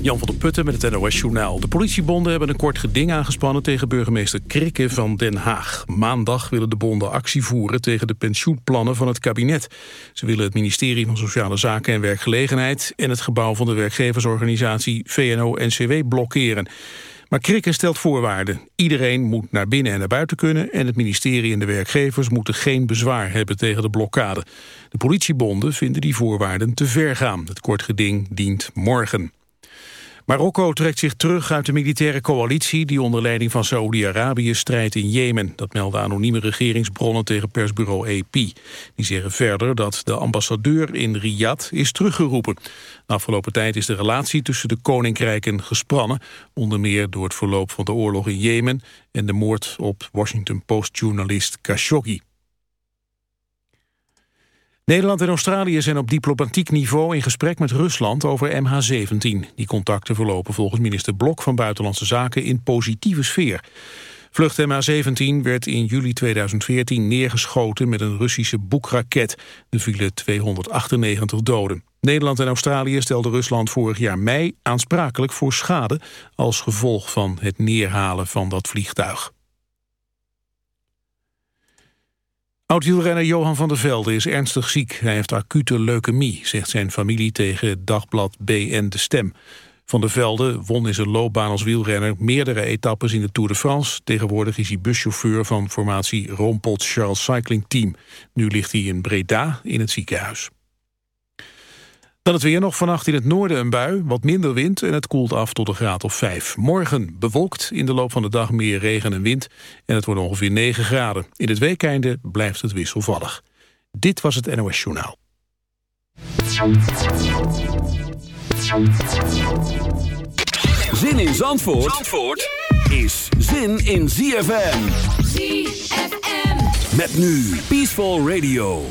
Jan van der Putten met het NOS-journaal. De politiebonden hebben een kort geding aangespannen tegen burgemeester Krikke van Den Haag. Maandag willen de bonden actie voeren tegen de pensioenplannen van het kabinet. Ze willen het ministerie van Sociale Zaken en Werkgelegenheid... en het gebouw van de werkgeversorganisatie VNO-NCW blokkeren. Maar Krikke stelt voorwaarden. Iedereen moet naar binnen en naar buiten kunnen... en het ministerie en de werkgevers moeten geen bezwaar hebben tegen de blokkade. De politiebonden vinden die voorwaarden te ver gaan. Het kort geding dient morgen. Marokko trekt zich terug uit de militaire coalitie... die onder leiding van Saoedi-Arabië strijdt in Jemen. Dat melden anonieme regeringsbronnen tegen persbureau AP. Die zeggen verder dat de ambassadeur in Riyadh is teruggeroepen. De afgelopen tijd is de relatie tussen de koninkrijken gespannen... onder meer door het verloop van de oorlog in Jemen... en de moord op Washington Post-journalist Khashoggi. Nederland en Australië zijn op diplomatiek niveau in gesprek met Rusland over MH17. Die contacten verlopen volgens minister Blok van Buitenlandse Zaken in positieve sfeer. Vlucht MH17 werd in juli 2014 neergeschoten met een Russische boekraket. Er vielen 298 doden. Nederland en Australië stelden Rusland vorig jaar mei aansprakelijk voor schade... als gevolg van het neerhalen van dat vliegtuig. Oud-wielrenner Johan van der Velde is ernstig ziek. Hij heeft acute leukemie, zegt zijn familie tegen dagblad BN De Stem. Van der Velde won in zijn loopbaan als wielrenner meerdere etappes in de Tour de France. Tegenwoordig is hij buschauffeur van formatie Rompot Charles Cycling Team. Nu ligt hij in Breda in het ziekenhuis. Dan het weer nog vannacht in het noorden een bui, wat minder wind en het koelt af tot een graad of 5. Morgen bewolkt, in de loop van de dag meer regen en wind en het wordt ongeveer 9 graden. In het weekeinde blijft het wisselvallig. Dit was het NOS Journaal. Zin in Zandvoort, Zandvoort is zin in ZFM. ZFM. Met nu Peaceful Radio.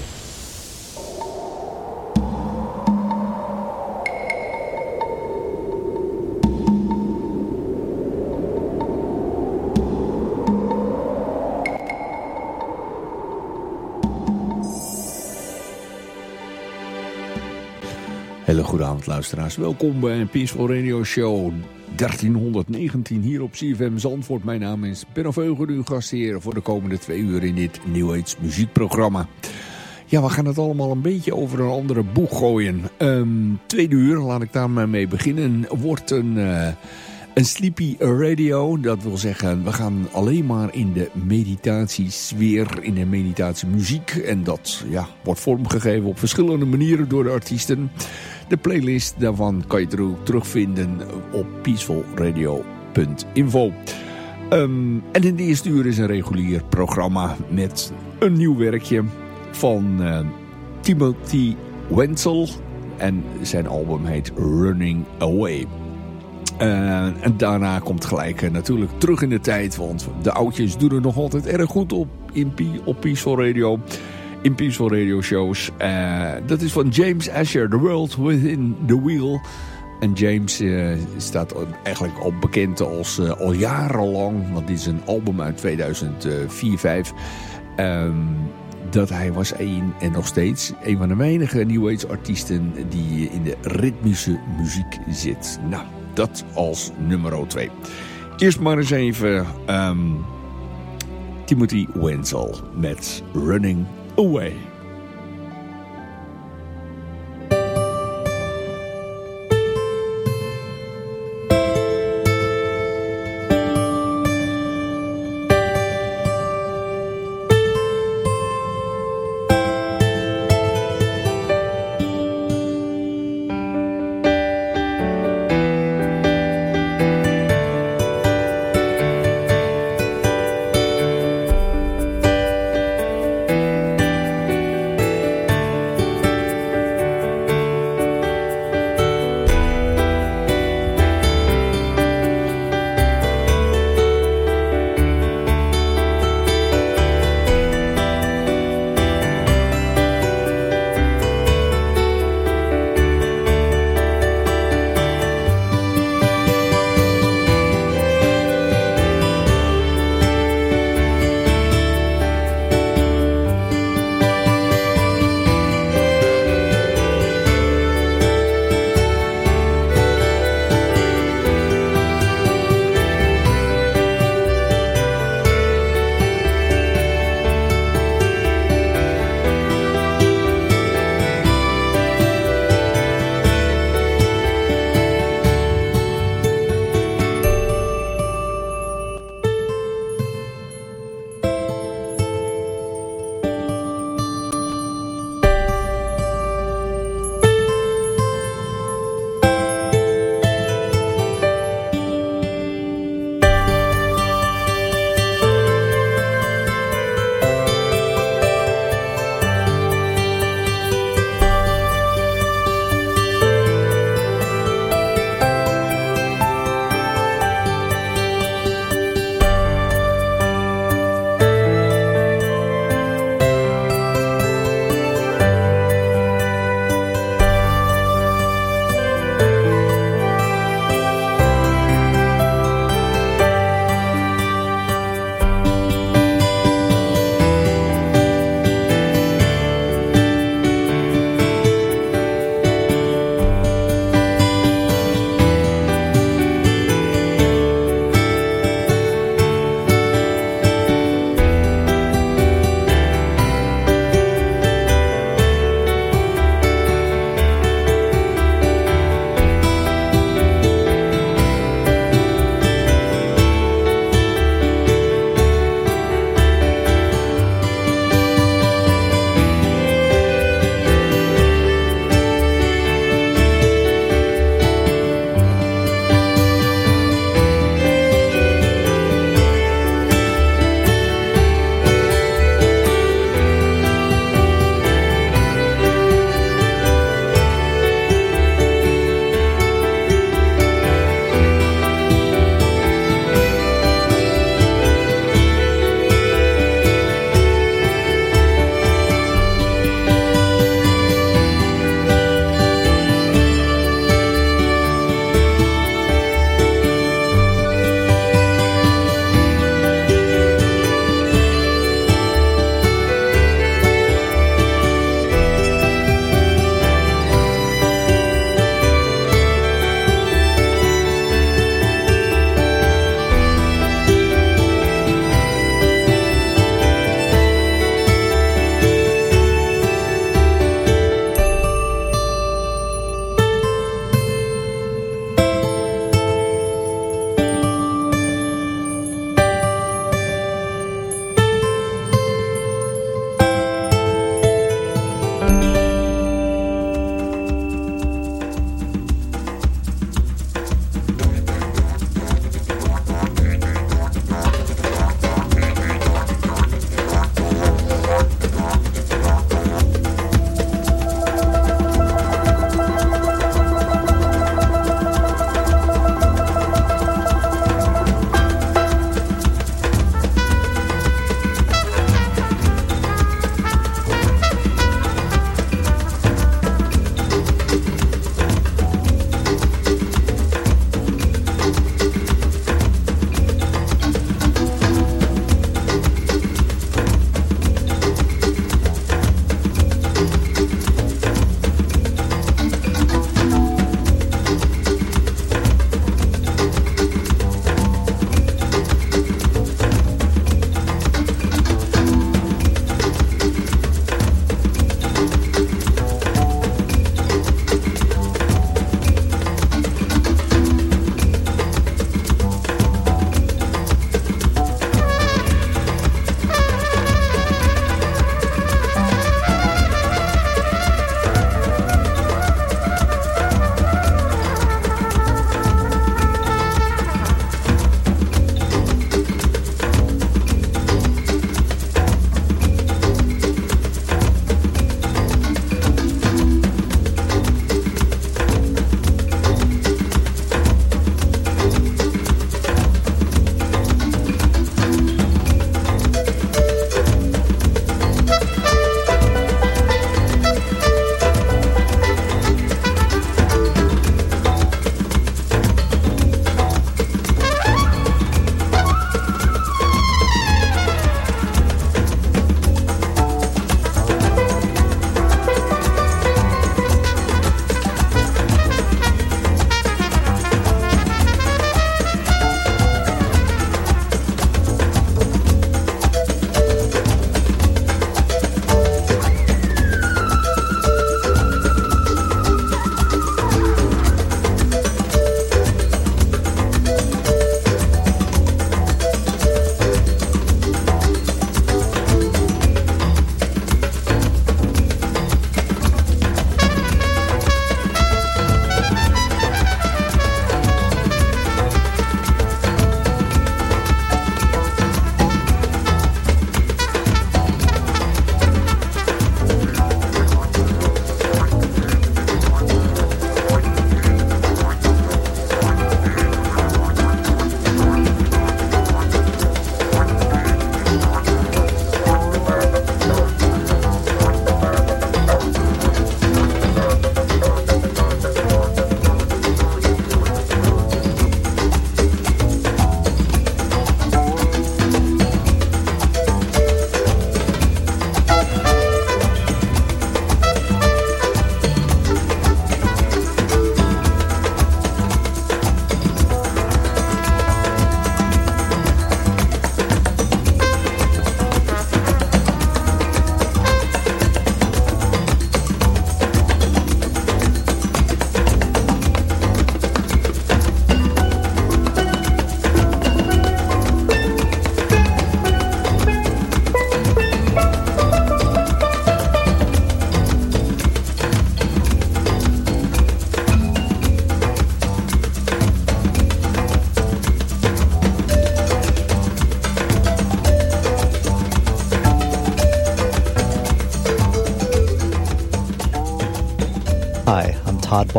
Hele goede avond luisteraars. Welkom bij een Peaceful Radio Show 1319 hier op CFM Zandvoort. Mijn naam is Ben Veugen, uw gastheer voor de komende twee uur in dit New Age muziekprogramma. Ja, we gaan het allemaal een beetje over een andere boeg gooien. Um, tweede uur, laat ik daar mee beginnen, wordt een... Uh, een sleepy radio, dat wil zeggen, we gaan alleen maar in de meditatiesfeer, in de meditatiemuziek. En dat ja, wordt vormgegeven op verschillende manieren door de artiesten. De playlist daarvan kan je terugvinden op peacefulradio.info. Um, en in de eerste uur is een regulier programma met een nieuw werkje van uh, Timothy Wenzel. En zijn album heet Running Away. Uh, en daarna komt gelijk uh, natuurlijk terug in de tijd. Want de oudjes doen het nog altijd erg goed op, in, op Peaceful Radio. In Peaceful Radio shows. Uh, dat is van James Asher, The World Within the Wheel. En James staat eigenlijk al bekend als al jarenlang. Want dit is een album uit 2004-5. Um, dat hij was een, en nog steeds een van de weinige New Age artiesten die in de ritmische muziek zit. Nou, dat als nummer 2. Eerst maar eens even um, Timothy Wenzel met Running Away.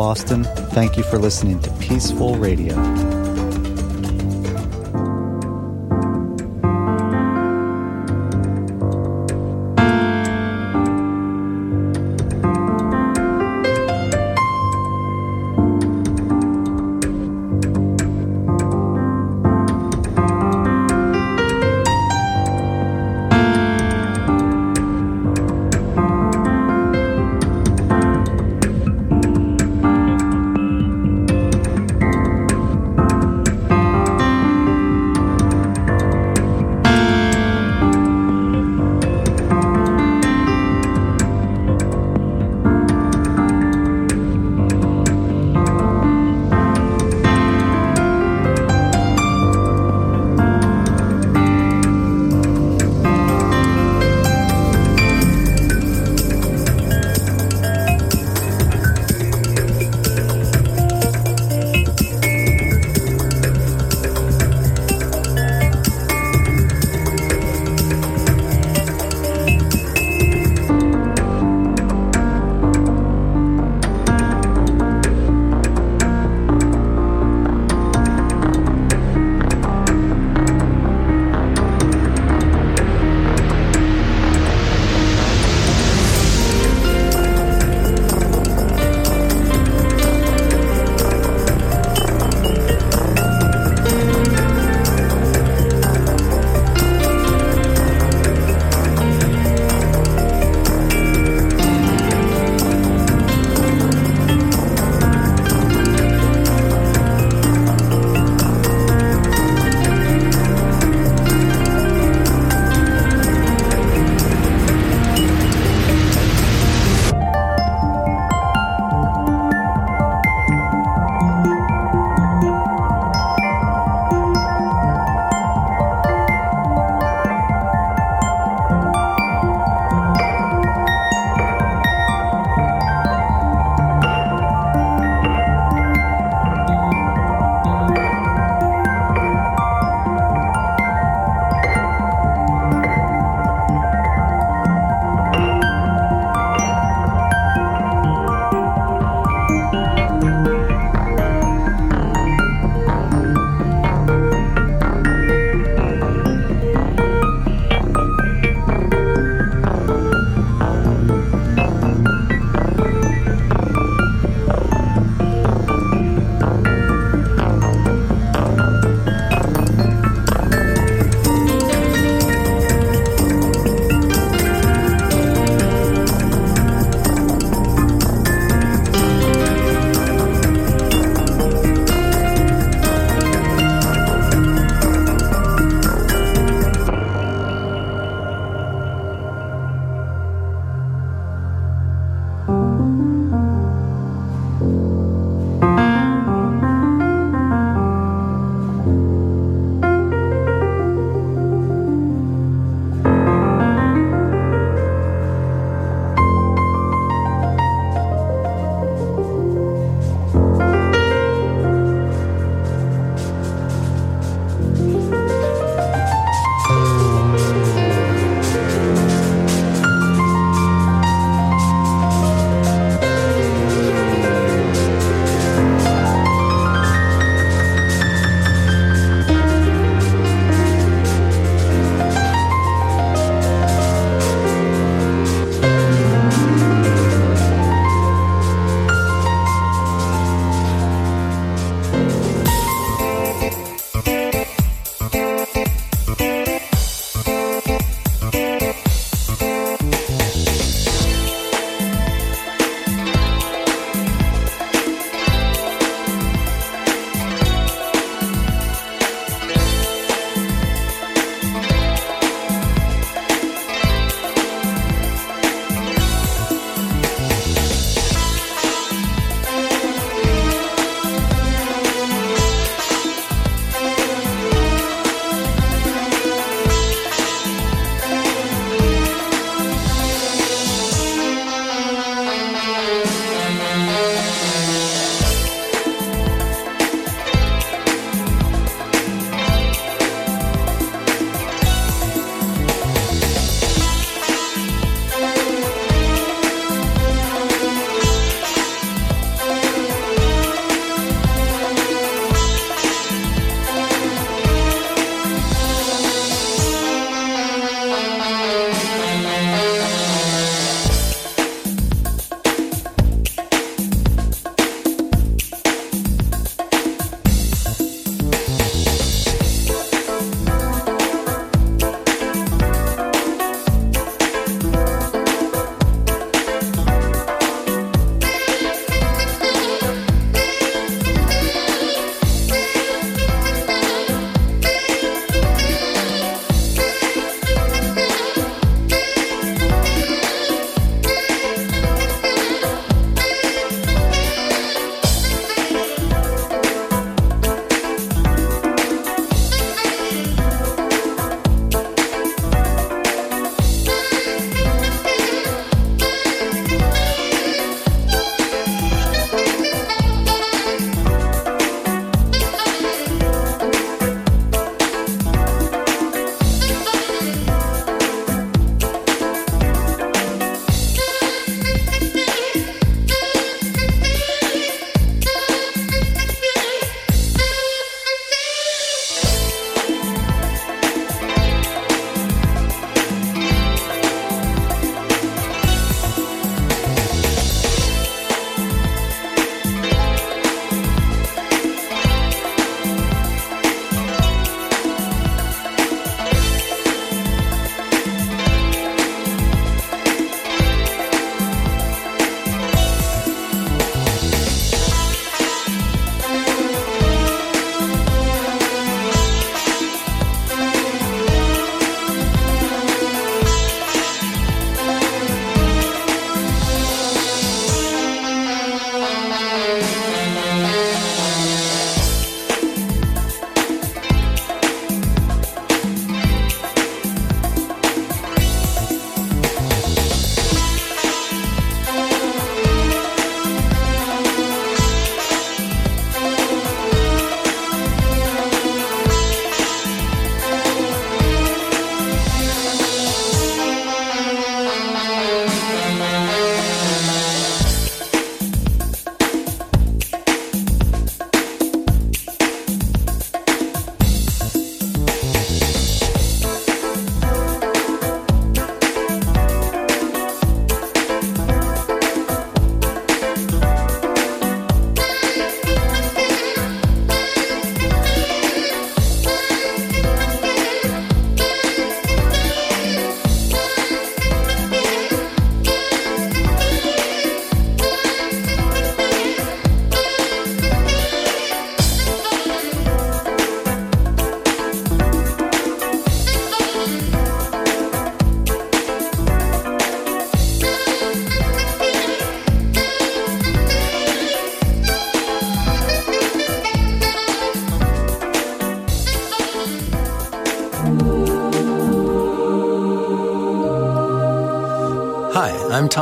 Boston. Thank you for listening to Peaceful Radio.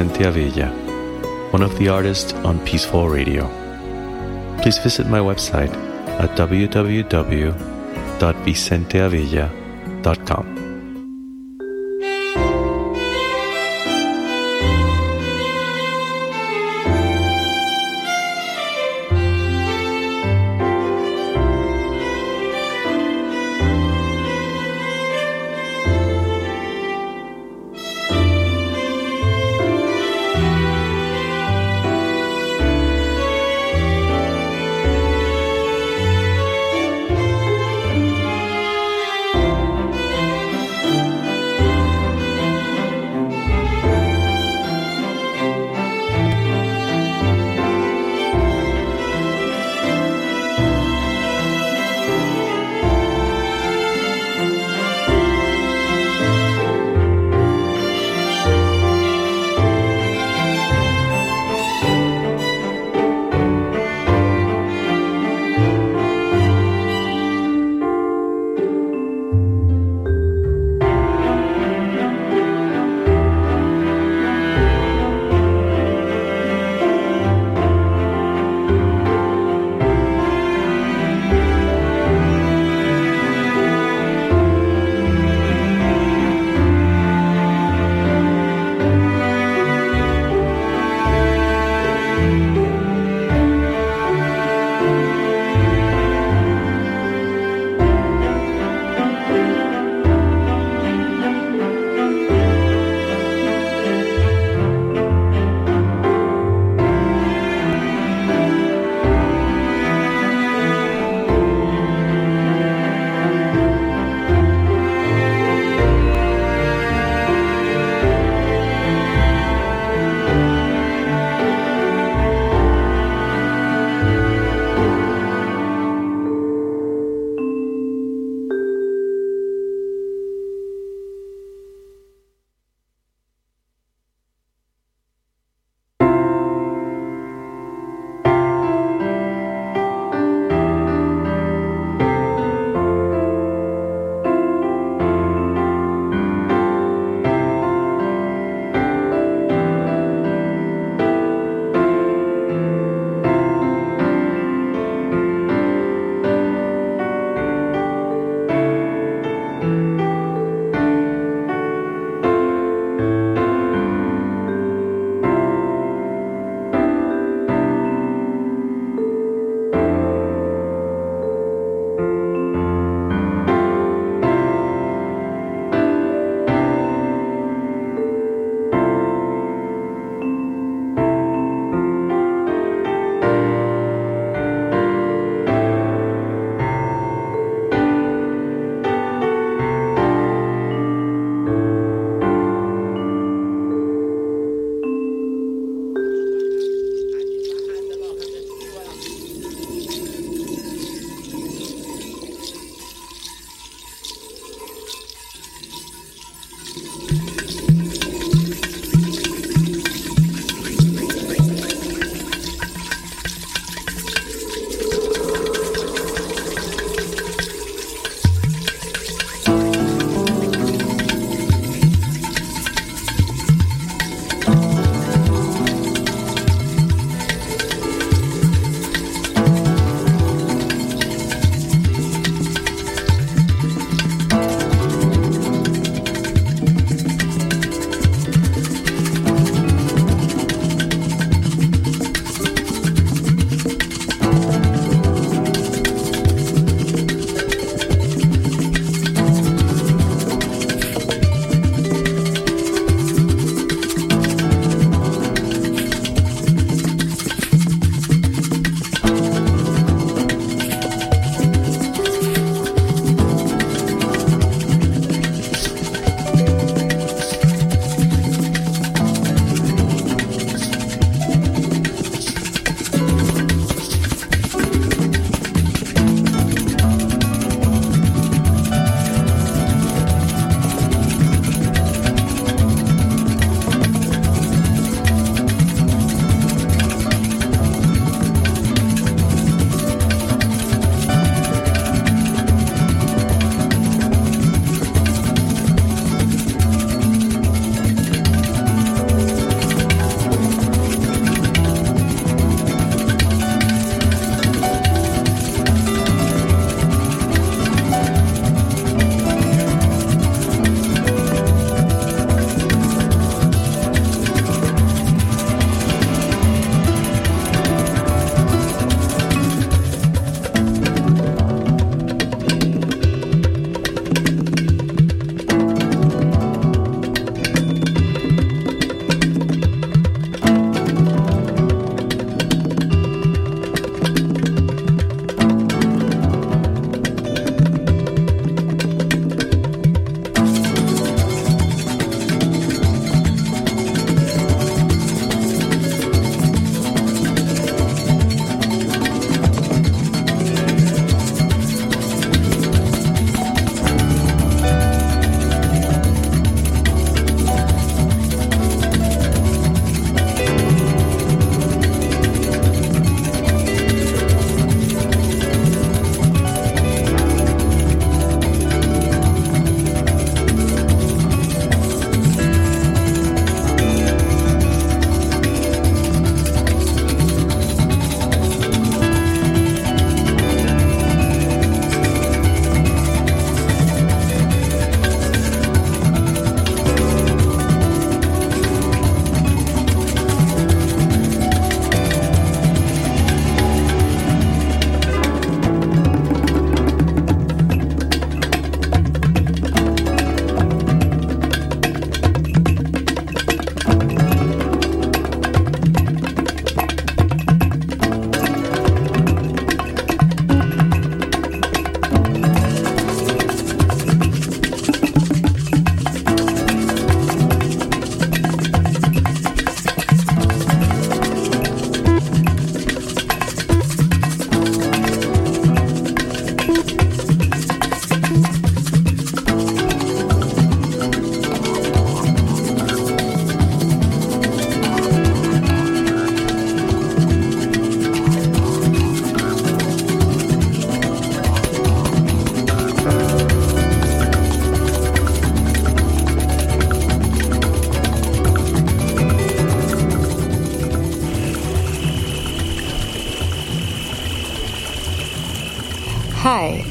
Vicente Avilla, one of the artists on Peaceful Radio. Please visit my website at www.vicenteavilla.com.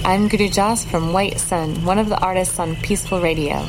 I'm Guru Jas from White Sun, one of the artists on Peaceful Radio.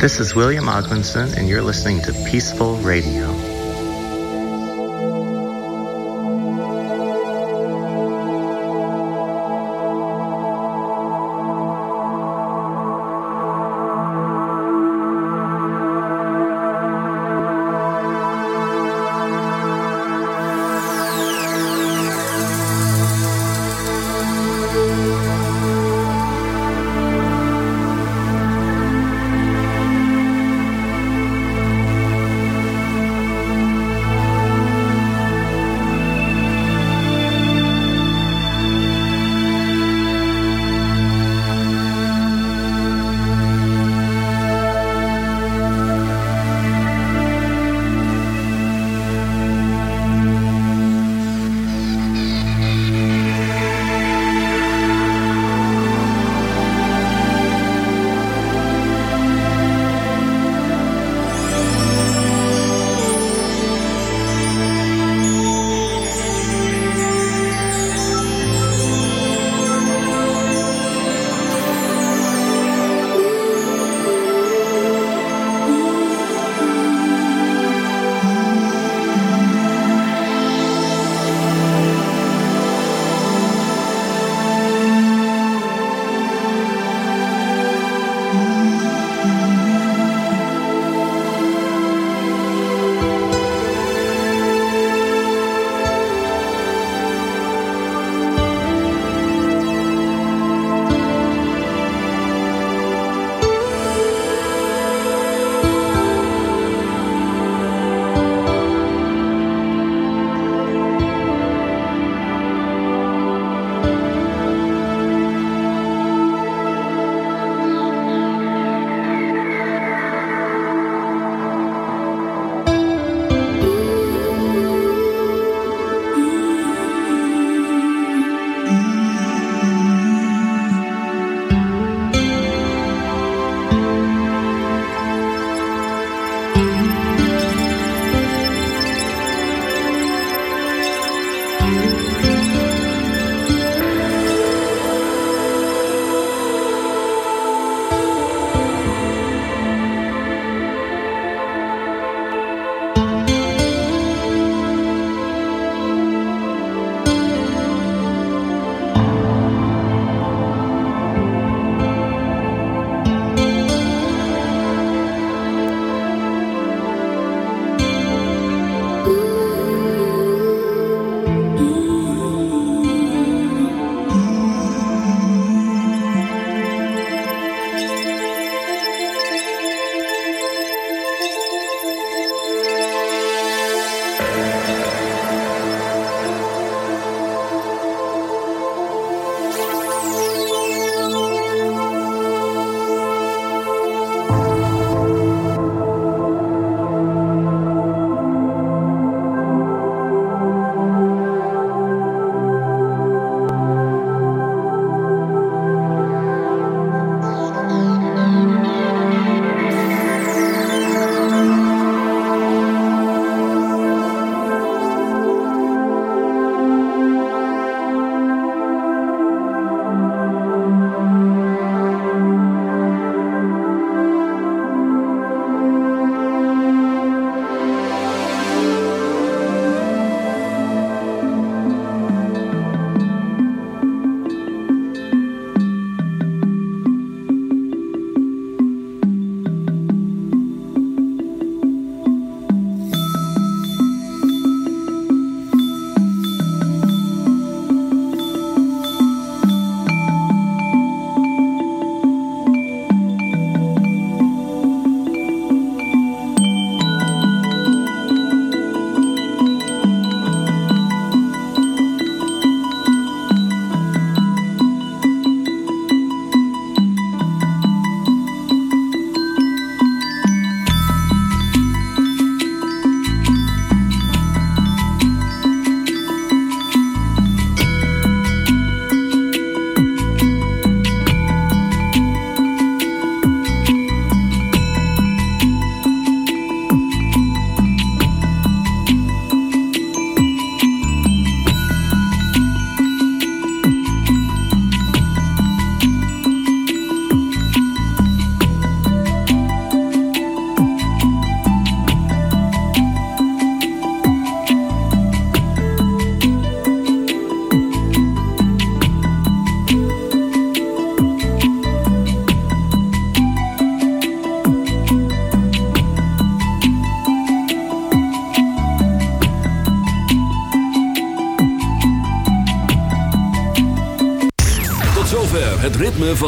This is William Oglinson, and you're listening to Peaceful Radio.